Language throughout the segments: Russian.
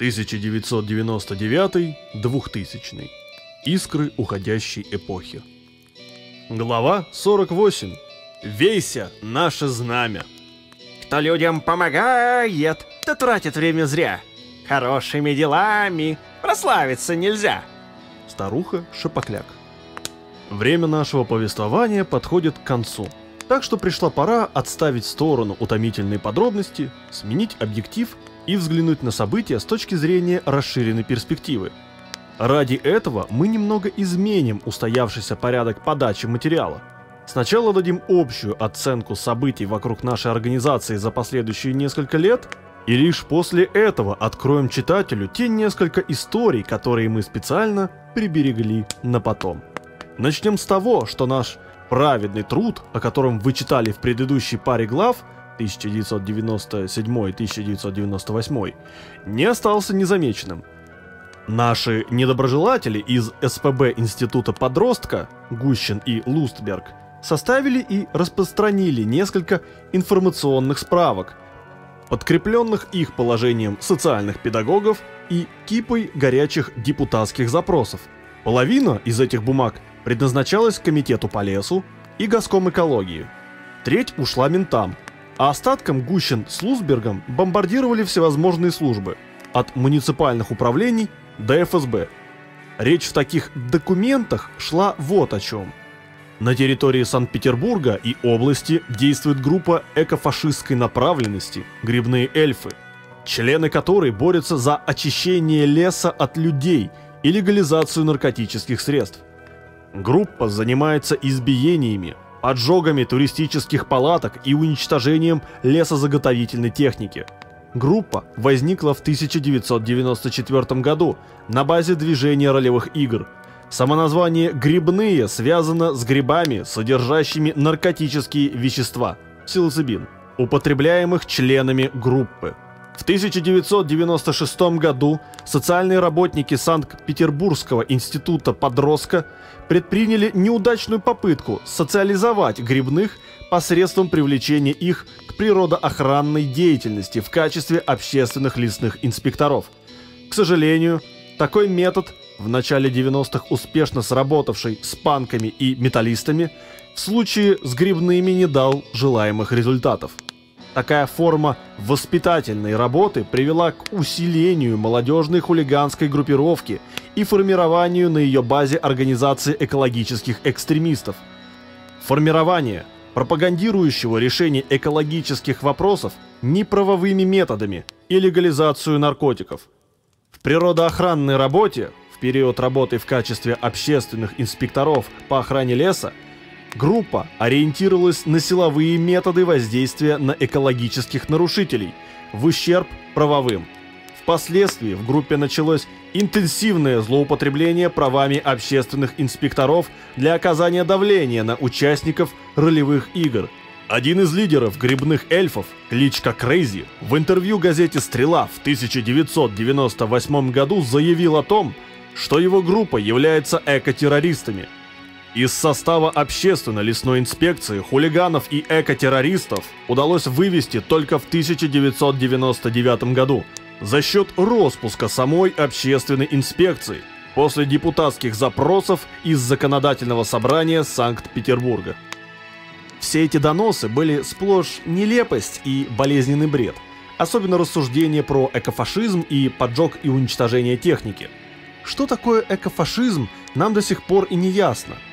1999-2000. Искры уходящей эпохи. Глава 48. Вейся, наше знамя. Кто людям помогает, то тратит время зря. Хорошими делами прославиться нельзя. Старуха Шапокляк. Время нашего повествования подходит к концу. Так что пришла пора отставить в сторону утомительные подробности, сменить объектив и взглянуть на события с точки зрения расширенной перспективы. Ради этого мы немного изменим устоявшийся порядок подачи материала. Сначала дадим общую оценку событий вокруг нашей организации за последующие несколько лет, и лишь после этого откроем читателю те несколько историй, которые мы специально приберегли на потом. Начнем с того, что наш праведный труд, о котором вы читали в предыдущей паре глав – 1997-1998, не остался незамеченным. Наши недоброжелатели из СПБ Института подростка, Гущин и Лустберг, составили и распространили несколько информационных справок, подкрепленных их положением социальных педагогов и кипой горячих депутатских запросов. Половина из этих бумаг предназначалась Комитету по лесу и Госком экологии. Треть ушла ментам, а остатком Гущин с Лузбергом бомбардировали всевозможные службы, от муниципальных управлений до ФСБ. Речь в таких документах шла вот о чем. На территории Санкт-Петербурга и области действует группа экофашистской направленности «Грибные эльфы», члены которой борются за очищение леса от людей и легализацию наркотических средств. Группа занимается избиениями, поджогами туристических палаток и уничтожением лесозаготовительной техники. Группа возникла в 1994 году на базе движения ролевых игр. Самоназвание «грибные» связано с грибами, содержащими наркотические вещества – псилоцибин, употребляемых членами группы. В 1996 году социальные работники Санкт-Петербургского института подростка предприняли неудачную попытку социализовать грибных посредством привлечения их к природоохранной деятельности в качестве общественных лесных инспекторов. К сожалению, такой метод, в начале 90-х успешно сработавший с панками и металлистами, в случае с грибными не дал желаемых результатов. Такая форма воспитательной работы привела к усилению молодежной хулиганской группировки и формированию на ее базе организации экологических экстремистов. Формирование пропагандирующего решение экологических вопросов неправовыми методами и легализацию наркотиков. В природоохранной работе, в период работы в качестве общественных инспекторов по охране леса, Группа ориентировалась на силовые методы воздействия на экологических нарушителей в ущерб правовым. Впоследствии в группе началось интенсивное злоупотребление правами общественных инспекторов для оказания давления на участников ролевых игр. Один из лидеров грибных эльфов, кличка Крейзи, в интервью газете «Стрела» в 1998 году заявил о том, что его группа является экотеррористами – из состава общественно-лесной инспекции хулиганов и экотеррористов удалось вывести только в 1999 году за счет распуска самой общественной инспекции после депутатских запросов из законодательного собрания Санкт-Петербурга. Все эти доносы были сплошь нелепость и болезненный бред, особенно рассуждения про экофашизм и поджог и уничтожение техники. Что такое экофашизм, нам до сих пор и не ясно –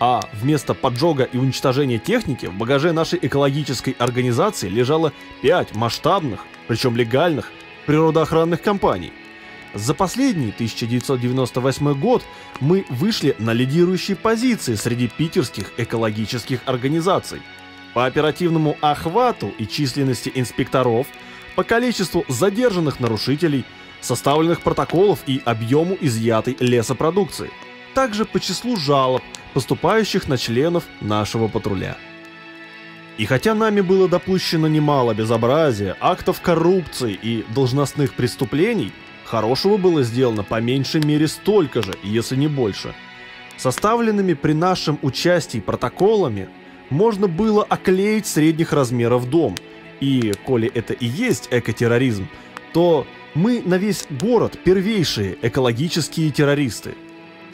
а вместо поджога и уничтожения техники в багаже нашей экологической организации лежало 5 масштабных, причем легальных, природоохранных компаний. За последний 1998 год мы вышли на лидирующие позиции среди питерских экологических организаций. По оперативному охвату и численности инспекторов, по количеству задержанных нарушителей, составленных протоколов и объему изъятой лесопродукции. Также по числу жалоб, поступающих на членов нашего патруля. И хотя нами было допущено немало безобразия, актов коррупции и должностных преступлений, хорошего было сделано по меньшей мере столько же, если не больше. Составленными при нашем участии протоколами можно было оклеить средних размеров дом, и, коли это и есть экотерроризм, то Мы на весь город первейшие экологические террористы.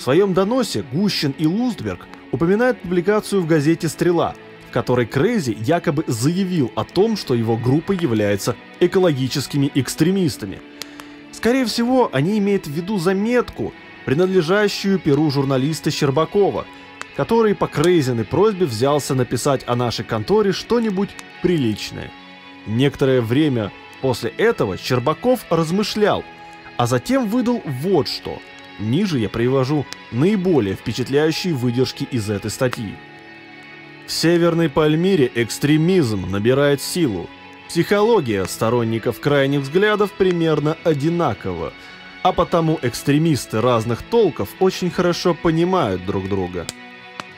В своем доносе Гущин и Лустберг упоминают публикацию в газете «Стрела», в которой Крейзи якобы заявил о том, что его группа является экологическими экстремистами. Скорее всего, они имеют в виду заметку, принадлежащую перу журналиста Щербакова, который по Крейзиной просьбе взялся написать о нашей конторе что-нибудь приличное. Некоторое время После этого Щербаков размышлял, а затем выдал вот что. Ниже я привожу наиболее впечатляющие выдержки из этой статьи. В Северной Пальмире экстремизм набирает силу. Психология сторонников крайних взглядов примерно одинакова, а потому экстремисты разных толков очень хорошо понимают друг друга.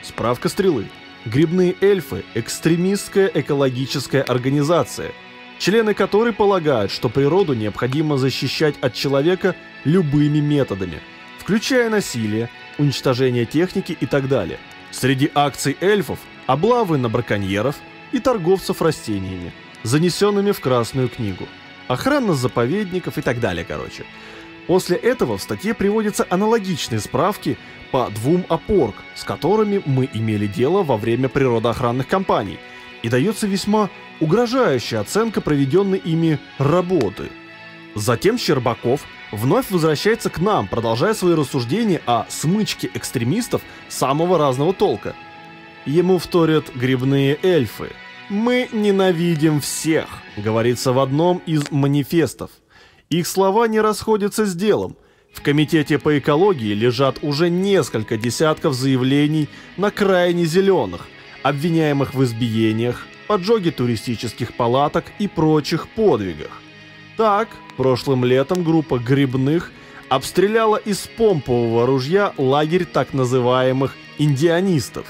Справка стрелы. Грибные эльфы – экстремистская экологическая организация – члены которой полагают, что природу необходимо защищать от человека любыми методами, включая насилие, уничтожение техники и так далее. Среди акций эльфов – облавы на браконьеров и торговцев растениями, занесенными в Красную книгу, охрана заповедников и так далее, короче. После этого в статье приводятся аналогичные справки по двум опорк, с которыми мы имели дело во время природоохранных кампаний, и дается весьма угрожающая оценка проведенной ими работы. Затем Щербаков вновь возвращается к нам, продолжая свои рассуждения о смычке экстремистов самого разного толка. Ему вторят грибные эльфы. «Мы ненавидим всех», говорится в одном из манифестов. Их слова не расходятся с делом. В Комитете по экологии лежат уже несколько десятков заявлений на крайне зеленых, обвиняемых в избиениях, поджоге туристических палаток и прочих подвигах. Так, прошлым летом группа грибных обстреляла из помпового ружья лагерь так называемых индианистов.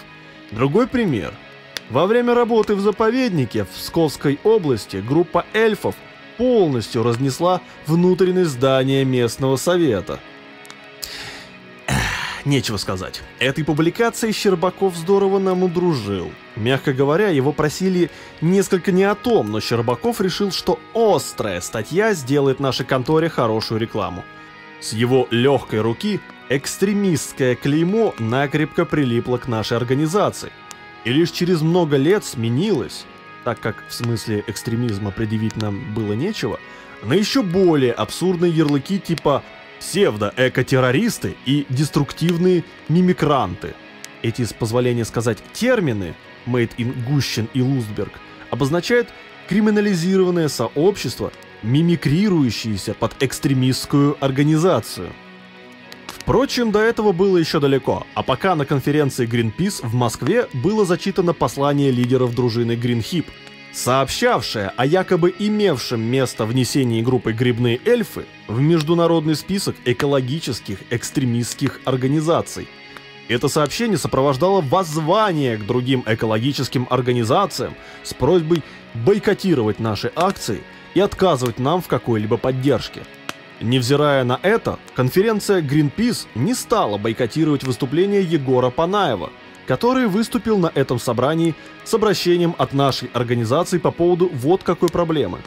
Другой пример. Во время работы в заповеднике в Псковской области группа эльфов полностью разнесла внутреннее здание местного совета – нечего сказать. Этой публикацией Щербаков здорово нам удружил. Мягко говоря, его просили несколько не о том, но Щербаков решил, что острая статья сделает нашей конторе хорошую рекламу. С его легкой руки экстремистское клеймо накрепко прилипло к нашей организации. И лишь через много лет сменилось, так как в смысле экстремизма предъявить нам было нечего, на еще более абсурдные ярлыки типа псевдо-экотеррористы и деструктивные мимикранты. Эти, с позволения сказать, термины «Made in Гущин» и «Лустберг» обозначают криминализированное сообщество, мимикрирующееся под экстремистскую организацию. Впрочем, до этого было еще далеко, а пока на конференции Greenpeace в Москве было зачитано послание лидеров дружины Greenhip – сообщавшая о якобы имевшем место внесении группы «Грибные эльфы» в международный список экологических экстремистских организаций. Это сообщение сопровождало воззвание к другим экологическим организациям с просьбой бойкотировать наши акции и отказывать нам в какой-либо поддержке. Невзирая на это, конференция Greenpeace не стала бойкотировать выступление Егора Панаева – который выступил на этом собрании с обращением от нашей организации по поводу вот какой проблемы.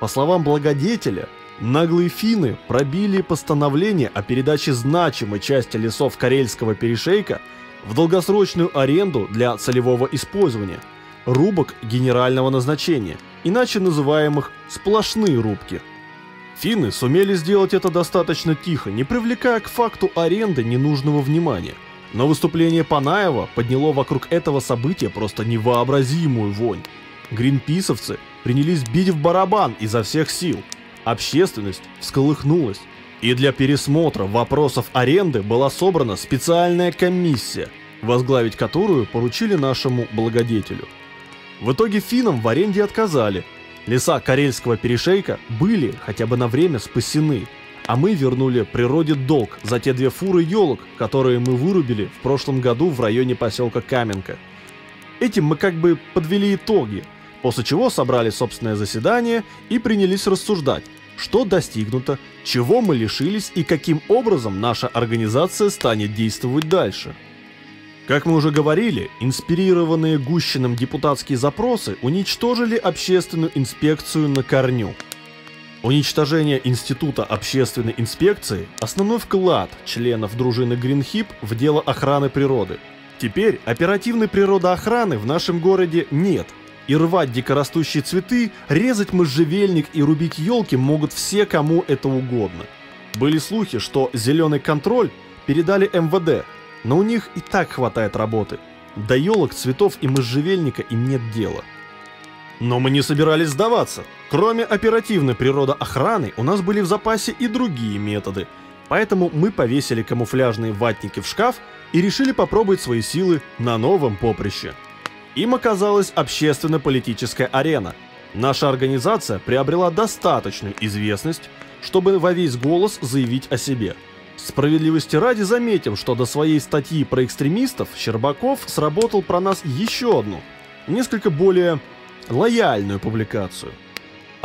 По словам благодетеля, наглые финны пробили постановление о передаче значимой части лесов Карельского перешейка в долгосрочную аренду для целевого использования, рубок генерального назначения, иначе называемых «сплошные рубки». Финны сумели сделать это достаточно тихо, не привлекая к факту аренды ненужного внимания. Но выступление Панаева подняло вокруг этого события просто невообразимую вонь. Гринписовцы принялись бить в барабан изо всех сил. Общественность всколыхнулась. И для пересмотра вопросов аренды была собрана специальная комиссия, возглавить которую поручили нашему благодетелю. В итоге финнам в аренде отказали. Леса Карельского перешейка были хотя бы на время спасены – а мы вернули природе долг за те две фуры елок, которые мы вырубили в прошлом году в районе поселка Каменка. Этим мы как бы подвели итоги, после чего собрали собственное заседание и принялись рассуждать, что достигнуто, чего мы лишились и каким образом наша организация станет действовать дальше. Как мы уже говорили, инспирированные Гущиным депутатские запросы уничтожили общественную инспекцию на корню – Уничтожение Института общественной инспекции – основной вклад членов дружины Гринхип в дело охраны природы. Теперь оперативной природоохраны в нашем городе нет, и рвать дикорастущие цветы, резать можжевельник и рубить елки могут все, кому это угодно. Были слухи, что зеленый контроль передали МВД, но у них и так хватает работы. До елок, цветов и можжевельника им нет дела. Но мы не собирались сдаваться. Кроме оперативной природоохраны, у нас были в запасе и другие методы. Поэтому мы повесили камуфляжные ватники в шкаф и решили попробовать свои силы на новом поприще. Им оказалась общественно-политическая арена. Наша организация приобрела достаточную известность, чтобы во весь голос заявить о себе. Справедливости ради заметим, что до своей статьи про экстремистов Щербаков сработал про нас еще одну, несколько более лояльную публикацию.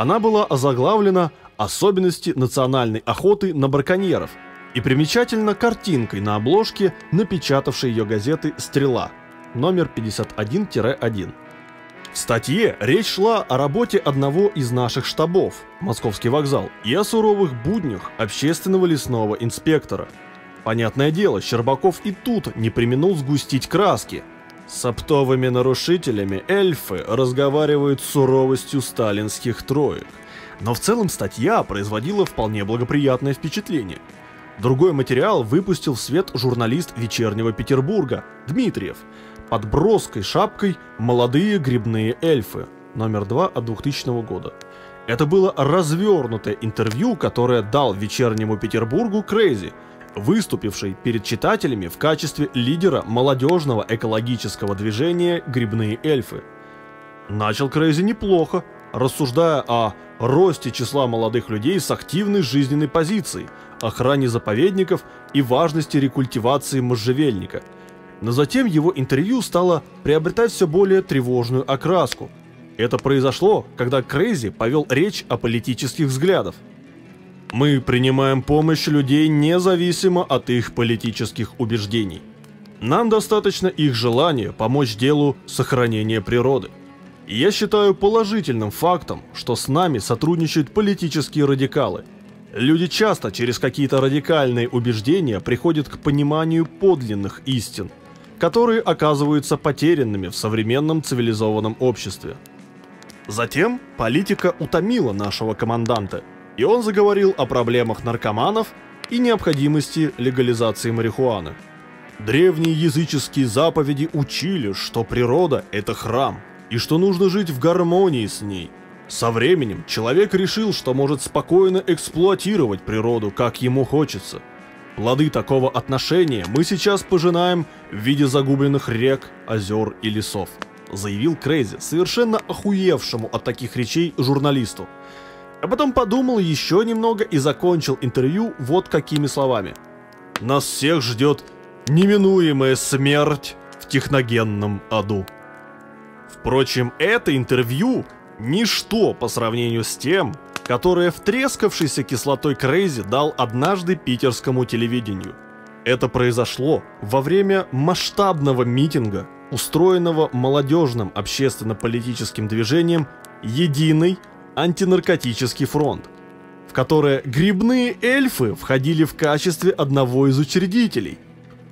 Она была озаглавлена «Особенности национальной охоты на браконьеров» и примечательно картинкой на обложке, напечатавшей ее газеты «Стрела», номер 51-1. В статье речь шла о работе одного из наших штабов, Московский вокзал, и о суровых буднях общественного лесного инспектора. Понятное дело, Щербаков и тут не применул сгустить краски – с оптовыми нарушителями эльфы разговаривают с суровостью сталинских троек. Но в целом статья производила вполне благоприятное впечатление. Другой материал выпустил в свет журналист «Вечернего Петербурга» Дмитриев под броской шапкой «Молодые грибные эльфы» номер 2 от 2000 года. Это было развернутое интервью, которое дал «Вечернему Петербургу» Крейзи – выступивший перед читателями в качестве лидера молодежного экологического движения «Грибные эльфы». Начал Крейзи неплохо, рассуждая о росте числа молодых людей с активной жизненной позицией, охране заповедников и важности рекультивации можжевельника. Но затем его интервью стало приобретать все более тревожную окраску. Это произошло, когда Крейзи повел речь о политических взглядах. Мы принимаем помощь людей независимо от их политических убеждений. Нам достаточно их желания помочь делу сохранения природы. я считаю положительным фактом, что с нами сотрудничают политические радикалы. Люди часто через какие-то радикальные убеждения приходят к пониманию подлинных истин, которые оказываются потерянными в современном цивилизованном обществе. Затем политика утомила нашего команданта – и он заговорил о проблемах наркоманов и необходимости легализации марихуаны. Древние языческие заповеди учили, что природа – это храм, и что нужно жить в гармонии с ней. Со временем человек решил, что может спокойно эксплуатировать природу, как ему хочется. Плоды такого отношения мы сейчас пожинаем в виде загубленных рек, озер и лесов, заявил Крейзи, совершенно охуевшему от таких речей журналисту – а потом подумал еще немного и закончил интервью вот какими словами. Нас всех ждет неминуемая смерть в техногенном аду. Впрочем, это интервью ничто по сравнению с тем, которое втрескавшийся кислотой Крейзи дал однажды питерскому телевидению. Это произошло во время масштабного митинга, устроенного молодежным общественно-политическим движением «Единый антинаркотический фронт, в которое грибные эльфы входили в качестве одного из учредителей.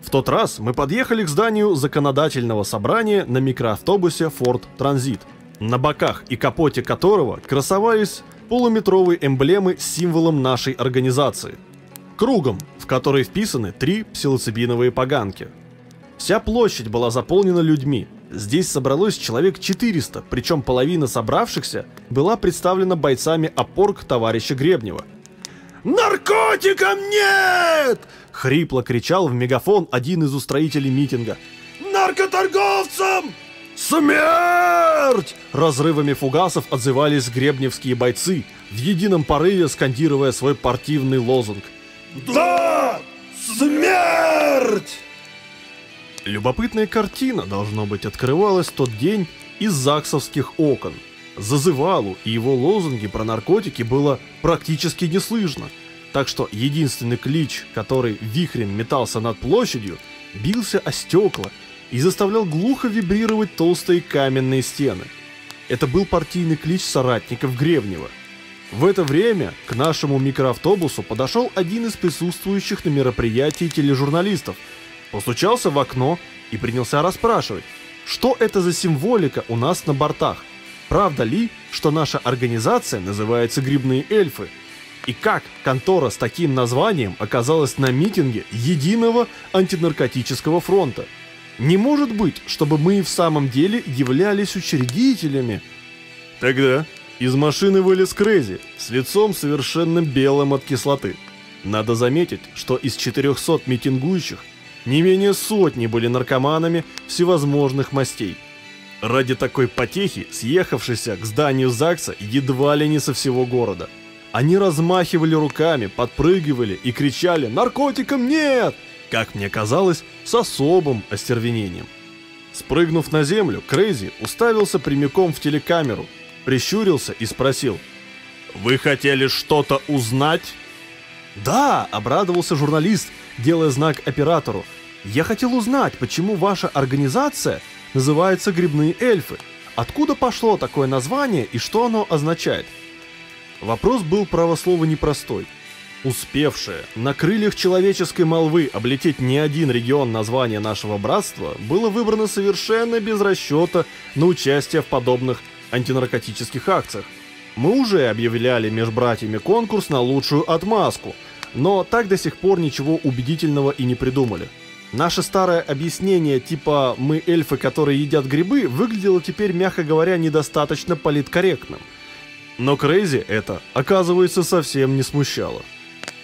В тот раз мы подъехали к зданию законодательного собрания на микроавтобусе Ford Transit, на боках и капоте которого красовались полуметровые эмблемы с символом нашей организации. Кругом, в который вписаны три псилоцибиновые поганки. Вся площадь была заполнена людьми, Здесь собралось человек 400, причем половина собравшихся была представлена бойцами опорг товарища Гребнева. «Наркотикам нет!» — хрипло кричал в мегафон один из устроителей митинга. «Наркоторговцам! Смерть!» Разрывами фугасов отзывались гребневские бойцы, в едином порыве скандируя свой партийный лозунг. «Да! Смерть!» Любопытная картина, должно быть, открывалась в тот день из заксовских окон. Зазывалу и его лозунги про наркотики было практически не слышно, так что единственный клич, который вихрем метался над площадью, бился о стекла и заставлял глухо вибрировать толстые каменные стены. Это был партийный клич соратников Гребнева. В это время к нашему микроавтобусу подошел один из присутствующих на мероприятии тележурналистов, постучался в окно и принялся расспрашивать, что это за символика у нас на бортах, правда ли, что наша организация называется «Грибные эльфы», и как контора с таким названием оказалась на митинге Единого антинаркотического фронта. Не может быть, чтобы мы в самом деле являлись учредителями. Тогда из машины вылез Крейзи с лицом совершенно белым от кислоты. Надо заметить, что из 400 митингующих не менее сотни были наркоманами всевозможных мастей. Ради такой потехи, съехавшийся к зданию ЗАГСа едва ли не со всего города – они размахивали руками, подпрыгивали и кричали «Наркотикам нет!» Как мне казалось, с особым остервенением. Спрыгнув на землю, Крейзи уставился прямиком в телекамеру, прищурился и спросил «Вы хотели что-то узнать?» «Да!» – обрадовался журналист, делая знак оператору. «Я хотел узнать, почему ваша организация называется «Грибные эльфы». Откуда пошло такое название и что оно означает?» Вопрос был правослово непростой. Успевшее на крыльях человеческой молвы облететь не один регион названия нашего братства было выбрано совершенно без расчета на участие в подобных антинаркотических акциях. Мы уже объявляли между собой конкурс на лучшую отмазку, но так до сих пор ничего убедительного и не придумали. Наше старое объяснение типа «мы эльфы, которые едят грибы» выглядело теперь, мягко говоря, недостаточно политкорректным – но Крейзи это, оказывается, совсем не смущало.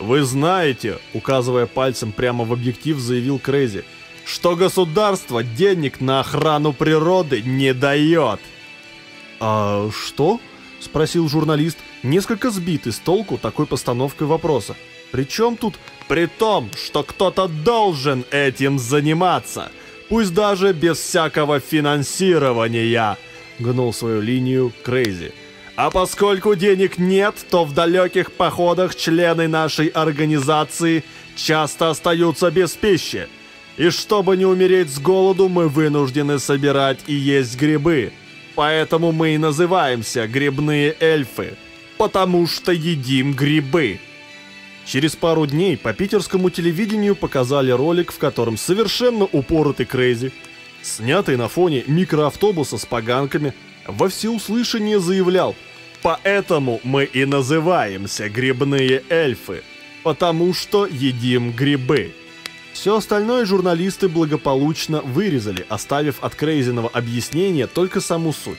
«Вы знаете», — указывая пальцем прямо в объектив, заявил Крейзи, «что государство денег на охрану природы не дает». «А что?» — спросил журналист, несколько сбитый с толку такой постановкой вопроса. «Причем тут...» «При том, что кто-то должен этим заниматься, пусть даже без всякого финансирования», — гнул свою линию Крейзи. А поскольку денег нет, то в далеких походах члены нашей организации часто остаются без пищи. И чтобы не умереть с голоду, мы вынуждены собирать и есть грибы. Поэтому мы и называемся грибные эльфы, потому что едим грибы. Через пару дней по питерскому телевидению показали ролик, в котором совершенно упоротый Крейзи, снятый на фоне микроавтобуса с поганками, во всеуслышание заявлял «Поэтому мы и называемся грибные эльфы, потому что едим грибы». Все остальное журналисты благополучно вырезали, оставив от Крейзиного объяснения только саму суть.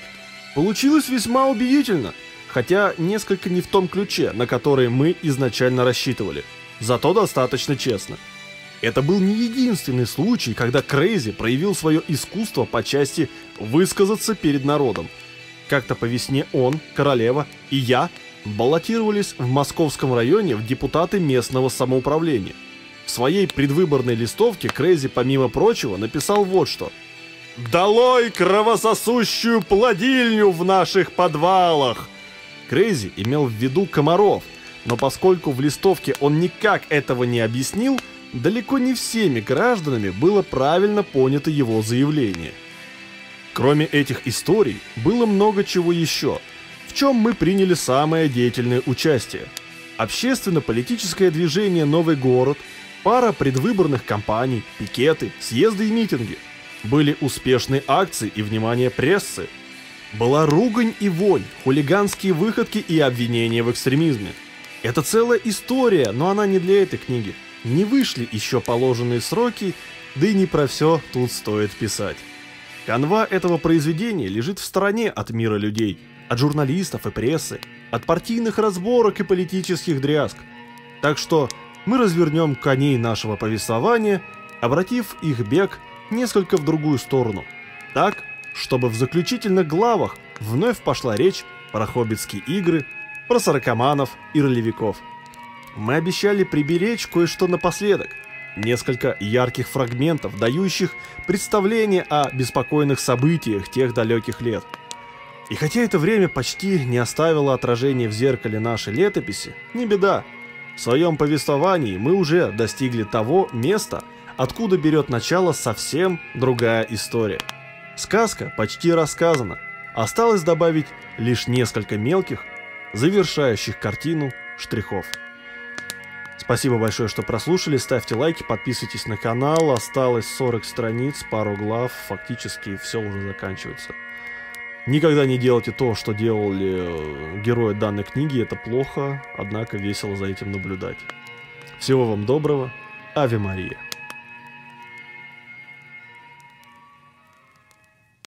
Получилось весьма убедительно, хотя несколько не в том ключе, на который мы изначально рассчитывали. Зато достаточно честно. Это был не единственный случай, когда Крейзи проявил свое искусство по части высказаться перед народом – как-то по весне он, королева и я баллотировались в московском районе в депутаты местного самоуправления. В своей предвыборной листовке Крейзи, помимо прочего, написал вот что. «Долой кровососущую плодильню в наших подвалах!» Крейзи имел в виду комаров, но поскольку в листовке он никак этого не объяснил, далеко не всеми гражданами было правильно понято его заявление – Кроме этих историй, было много чего еще, в чем мы приняли самое деятельное участие. Общественно-политическое движение «Новый город», пара предвыборных кампаний, пикеты, съезды и митинги. Были успешные акции и внимание прессы. Была ругань и вонь, хулиганские выходки и обвинения в экстремизме. Это целая история, но она не для этой книги. Не вышли еще положенные сроки, да и не про все тут стоит писать. Канва этого произведения лежит в стороне от мира людей, от журналистов и прессы, от партийных разборок и политических дрязг. Так что мы развернем коней нашего повествования, обратив их бег несколько в другую сторону. Так, чтобы в заключительных главах вновь пошла речь про хоббитские игры, про сорокоманов и ролевиков. Мы обещали приберечь кое-что напоследок – Несколько ярких фрагментов, дающих представление о беспокойных событиях тех далеких лет. И хотя это время почти не оставило отражения в зеркале нашей летописи, не беда. В своем повествовании мы уже достигли того места, откуда берет начало совсем другая история. Сказка почти рассказана. Осталось добавить лишь несколько мелких, завершающих картину штрихов. Спасибо большое, что прослушали. Ставьте лайки, подписывайтесь на канал. Осталось 40 страниц, пару глав. Фактически все уже заканчивается. Никогда не делайте то, что делали э, герои данной книги. Это плохо, однако весело за этим наблюдать. Всего вам доброго. Ави Мария.